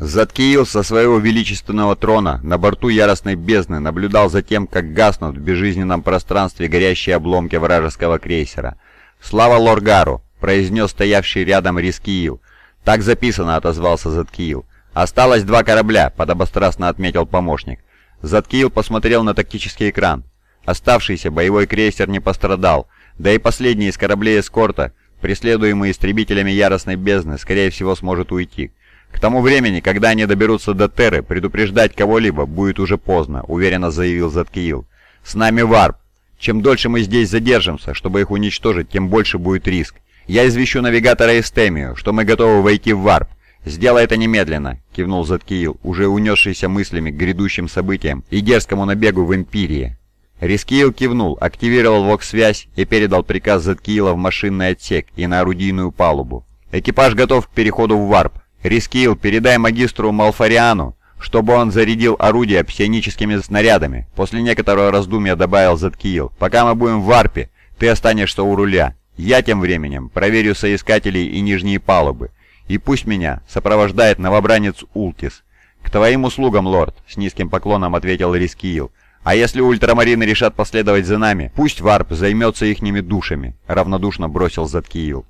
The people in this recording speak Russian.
Заткиил со своего величественного трона на борту яростной бездны наблюдал за тем, как гаснут в безжизненном пространстве горящие обломки вражеского крейсера. «Слава Лоргару!» — произнес стоявший рядом Рискиил. «Так записано», — отозвался Заткиил. «Осталось два корабля», — подобострастно отметил помощник. Заткиил посмотрел на тактический экран. Оставшийся боевой крейсер не пострадал, да и последний из кораблей эскорта, преследуемый истребителями яростной бездны, скорее всего сможет уйти. К тому времени, когда они доберутся до Терры, предупреждать кого-либо будет уже поздно, уверенно заявил Заткиил. С нами варп. Чем дольше мы здесь задержимся, чтобы их уничтожить, тем больше будет риск. Я извещу навигатора Эстемию, что мы готовы войти в варп. «Сделай это немедленно», — кивнул Заткиил, уже унесшийся мыслями к грядущим событиям и дерзкому набегу в Империи. Рискиил кивнул, активировал ВОК-связь и передал приказ Заткиила в машинный отсек и на орудийную палубу. «Экипаж готов к переходу в варп. Рискил, передай магистру Малфариану, чтобы он зарядил орудия псионическими снарядами. После некоторого раздумья добавил Заткиил. Пока мы будем в варпе, ты останешься у руля. Я тем временем проверю соискателей и нижние палубы. И пусть меня сопровождает новобранец Ултис. «К твоим услугам, лорд», — с низким поклоном ответил Рискиил. «А если ультрамарины решат последовать за нами, пусть варп займется ихними душами», — равнодушно бросил Заткиил.